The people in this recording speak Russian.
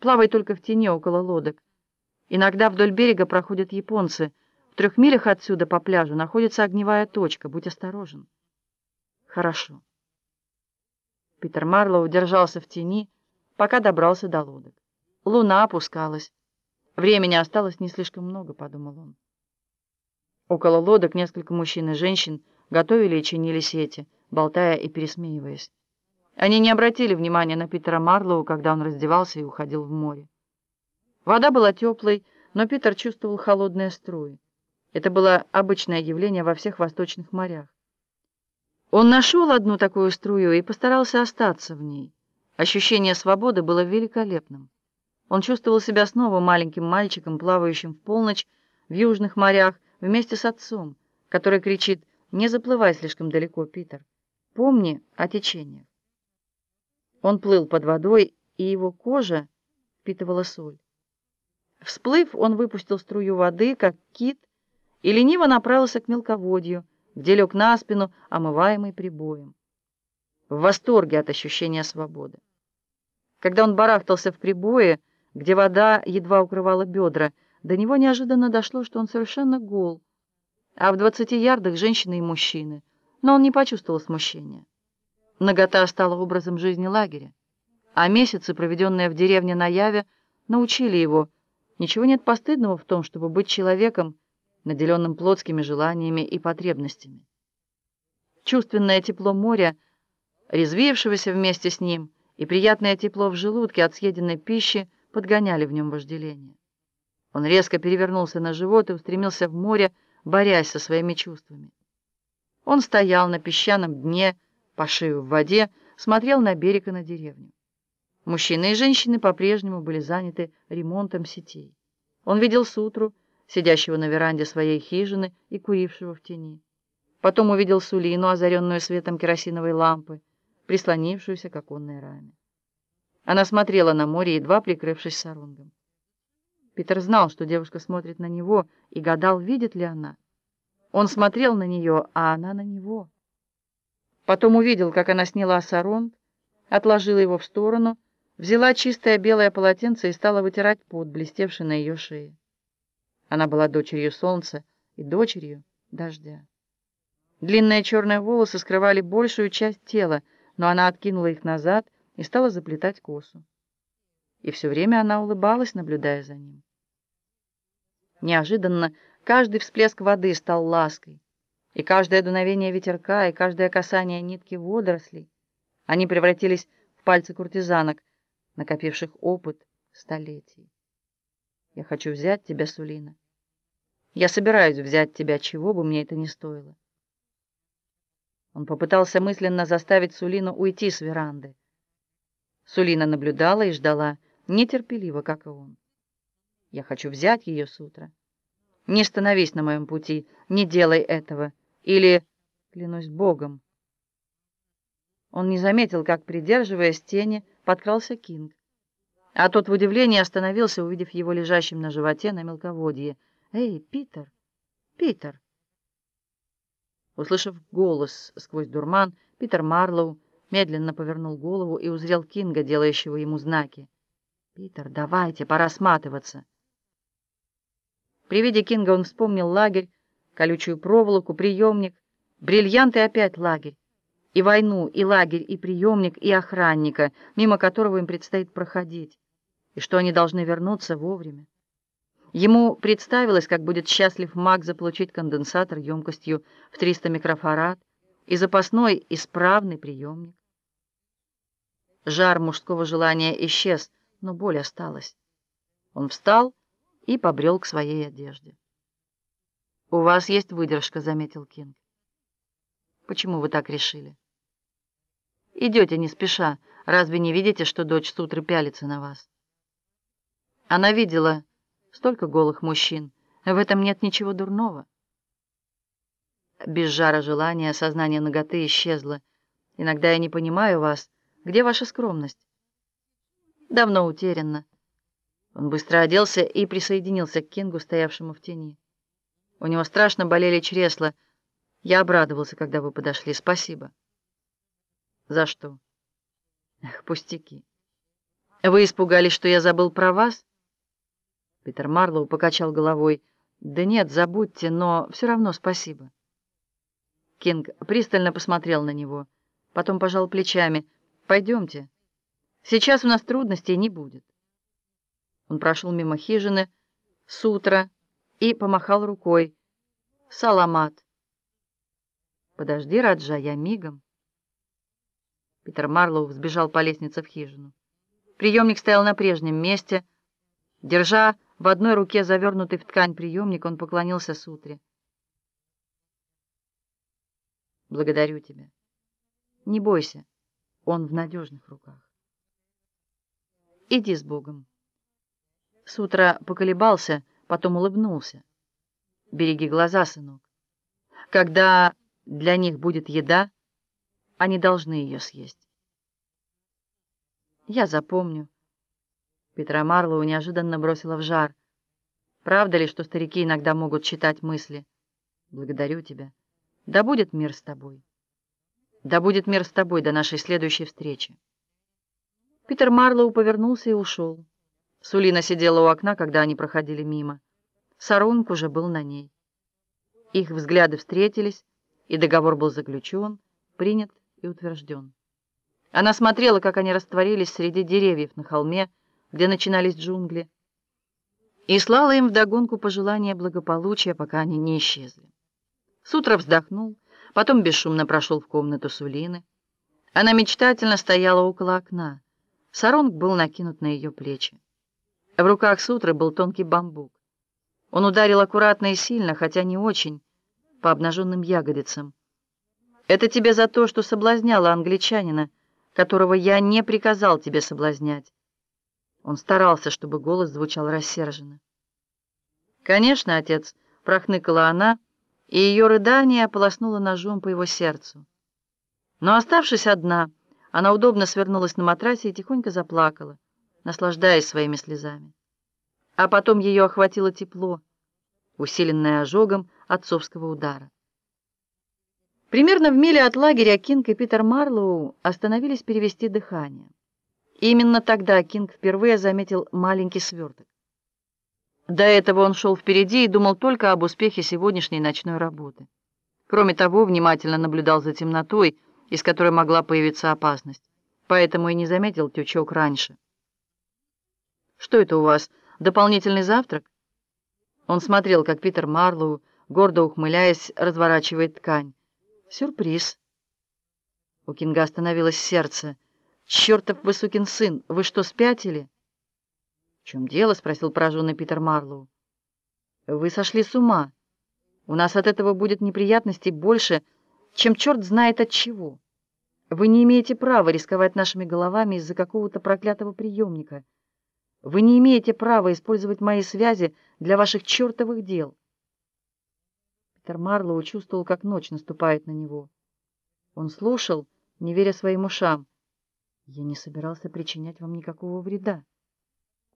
Плавай только в тени около лодок. Иногда вдоль берега проходят японцы. В трех милях отсюда по пляжу находится огневая точка. Будь осторожен. Хорошо. Питер Марлоу держался в тени, пока добрался до лодок. Луна опускалась. Времени осталось не слишком много, подумал он. Около лодок несколько мужчин и женщин готовили и чинили сети, болтая и пересмеиваясь. Они не обратили внимания на Питера Марлоу, когда он раздевался и уходил в море. Вода была теплой, но Питер чувствовал холодные струи. Это было обычное явление во всех восточных морях. Он нашел одну такую струю и постарался остаться в ней. Ощущение свободы было великолепным. Он чувствовал себя снова маленьким мальчиком, плавающим в полночь в южных морях вместе с отцом, который кричит «Не заплывай слишком далеко, Питер. Помни о течениях». Он плыл под водой, и его кожа впитывала соль. Всплыв, он выпустил струю воды, как кит, и лениво направился к мелководью, где лег на спину, омываемый прибоем. В восторге от ощущения свободы. Когда он барахтался в прибое, где вода едва укрывала бедра, до него неожиданно дошло, что он совершенно гол, а в двадцати ярдах женщины и мужчины, но он не почувствовал смущения. Нагота стала образом жизни лагеря, а месяцы, проведенные в деревне на Яве, научили его, ничего нет постыдного в том, чтобы быть человеком, наделенным плотскими желаниями и потребностями. Чувственное тепло моря, резвившегося вместе с ним, и приятное тепло в желудке от съеденной пищи подгоняли в нем вожделение. Он резко перевернулся на живот и устремился в море, борясь со своими чувствами. Он стоял на песчаном дне, по шею в воде, смотрел на берег и на деревню. Мужчины и женщины по-прежнему были заняты ремонтом сетей. Он видел Сутру, сидящего на веранде своей хижины и курившего в тени. Потом увидел Сулину, озаренную светом керосиновой лампы, прислонившуюся к оконной раме. Она смотрела на море, едва прикрывшись сарунгом. Питер знал, что девушка смотрит на него, и гадал, видит ли она. Он смотрел на нее, а она на него. Потом увидел, как она сняла саронг, отложила его в сторону, взяла чистое белое полотенце и стала вытирать пот, блестевший на ее шее. Она была дочерью солнца и дочерью дождя. Длинные черные волосы скрывали большую часть тела, но она откинула их назад и стала заплетать косу. И все время она улыбалась, наблюдая за ним. Неожиданно каждый всплеск воды стал лаской и каждое дуновение ветерка, и каждое касание нитки водорослей, они превратились в пальцы куртизанок, накопивших опыт столетий. Я хочу взять тебя, Сулина. Я собираюсь взять тебя, чего бы мне это ни стоило. Он попытался мысленно заставить Сулину уйти с веранды. Сулина наблюдала и ждала, нетерпеливо, как и он. Я хочу взять ее с утра. Не становись на моем пути, не делай этого. Или, клянусь Богом. Он не заметил, как, придерживаясь тени, подкрался Кинг. А тот в удивлении остановился, увидев его лежащим на животе на мелководье. «Эй, Питер! Питер!» Услышав голос сквозь дурман, Питер Марлоу медленно повернул голову и узрел Кинга, делающего ему знаки. «Питер, давайте, пора сматываться!» При виде Кинга он вспомнил лагерь, колючую проволоку, приемник, бриллиант и опять лагерь, и войну, и лагерь, и приемник, и охранника, мимо которого им предстоит проходить, и что они должны вернуться вовремя. Ему представилось, как будет счастлив маг заполучить конденсатор емкостью в 300 микрофарад и запасной исправный приемник. Жар мужского желания исчез, но боль осталась. Он встал и побрел к своей одежде. «У вас есть выдержка», — заметил Кинг. «Почему вы так решили?» «Идете не спеша. Разве не видите, что дочь Сутры пялится на вас?» Она видела столько голых мужчин. В этом нет ничего дурного. Без жара желания сознание наготы исчезло. Иногда я не понимаю вас. Где ваша скромность? Давно утеряна. Он быстро оделся и присоединился к Кингу, стоявшему в тени. У него страшно болели чресла. Я обрадовался, когда вы подошли. Спасибо. За что? Эх, пустяки. Вы испугались, что я забыл про вас? Питер Марлоу покачал головой. Да нет, забудьте, но все равно спасибо. Кинг пристально посмотрел на него, потом пожал плечами. Пойдемте. Сейчас у нас трудностей не будет. Он прошел мимо хижины, с утра, и помахал рукой. Саламат. Подожди, Раджа, я мигом. Питер Марлоу взбежал по лестнице в хижину. Приемник стоял на прежнем месте. Держа в одной руке завернутый в ткань приемник, он поклонился Сутре. «Благодарю тебя. Не бойся, он в надежных руках. Иди с Богом». Сутра поколебался, потом улыбнулся. «Береги глаза, сынок. Когда для них будет еда, они должны ее съесть». Я запомню. Петра Марлоу неожиданно бросила в жар. Правда ли, что старики иногда могут читать мысли? Благодарю тебя. Да будет мир с тобой. Да будет мир с тобой до нашей следующей встречи. Питер Марлоу повернулся и ушел. Сулина сидела у окна, когда они проходили мимо. Сарунг уже был на ней. Их взгляды встретились, и договор был заключен, принят и утвержден. Она смотрела, как они растворились среди деревьев на холме, где начинались джунгли, и слала им вдогонку пожелания благополучия, пока они не исчезли. Сутра вздохнул, потом бесшумно прошел в комнату Сулины. Она мечтательно стояла около окна. Саронг был накинут на ее плечи. В руках Сутры был тонкий бамбук. Он ударил аккуратно и сильно, хотя не очень, по обнаженным ягодицам. «Это тебе за то, что соблазняла англичанина», которого я не приказал тебе соблазнять. Он старался, чтобы голос звучал рассерженно. Конечно, отец, прохныкала она, и ее рыдание ополоснуло ножом по его сердцу. Но оставшись одна, она удобно свернулась на матрасе и тихонько заплакала, наслаждаясь своими слезами. А потом ее охватило тепло, усиленное ожогом отцовского удара. Примерно в миле от лагеря Кинг и Питер Марлоу остановились перевести дыхание. Именно тогда Кинг впервые заметил маленький сверток. До этого он шел впереди и думал только об успехе сегодняшней ночной работы. Кроме того, внимательно наблюдал за темнотой, из которой могла появиться опасность, поэтому и не заметил тючок раньше. «Что это у вас? Дополнительный завтрак?» Он смотрел, как Питер Марлоу, гордо ухмыляясь, разворачивает ткань. Сюрприз. У Кинга остановилось сердце. «Чертов вы сукин сын! Вы что, спятили?» «В чем дело?» — спросил пораженный Питер Марлоу. «Вы сошли с ума. У нас от этого будет неприятностей больше, чем черт знает от чего. Вы не имеете права рисковать нашими головами из-за какого-то проклятого приемника. Вы не имеете права использовать мои связи для ваших чертовых дел». Питер Марлоу чувствовал, как ночь наступает на него. Он слушал, не веря своим ушам. «Я не собирался причинять вам никакого вреда».